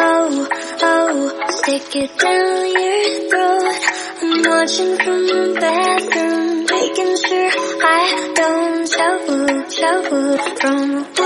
Oh, oh, stick it down your throat. I'm watching from the bathroom, making sure I don't shout, shout from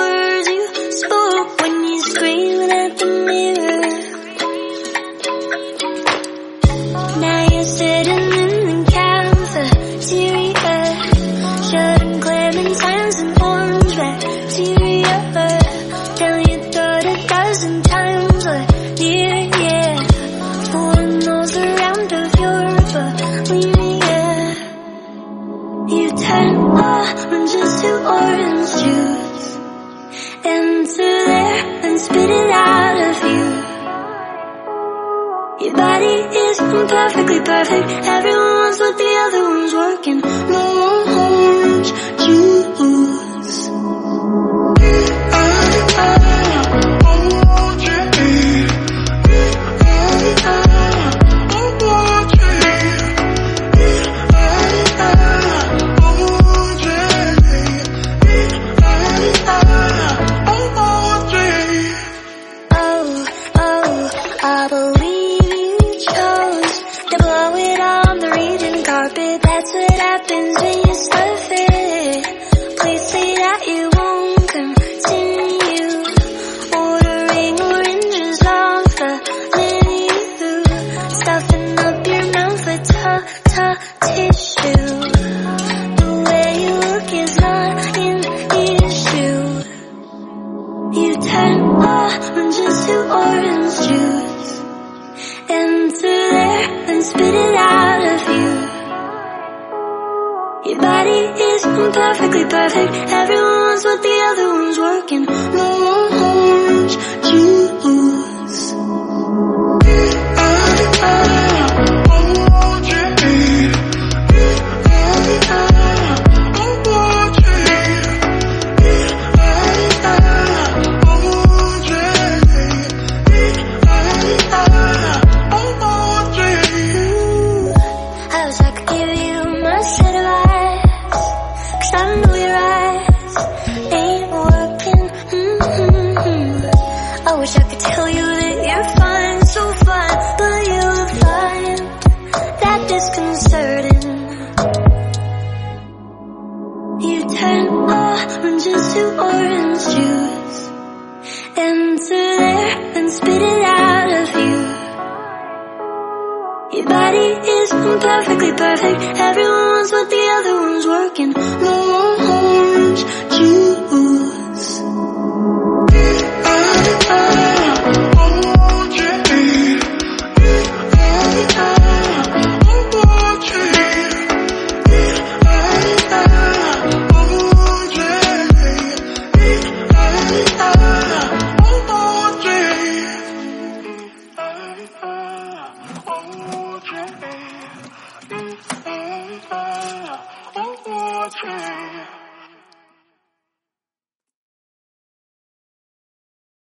Your body is perfectly perfect. Everyone's what the other one's working. No happens when you stuff it. Please say that you won't continue ordering oranges stuffing up your mouth with tissue. The way you look is not issue. You turn orange juice. Enter there and spit it out. Your body is perfectly perfect. Everyone's what the other one's working. No orange juice. You turn orange into orange juice, enter there and spit it out of you. Your body is imperfectly perfect, everyone's what the other one's working. No orange juice. time.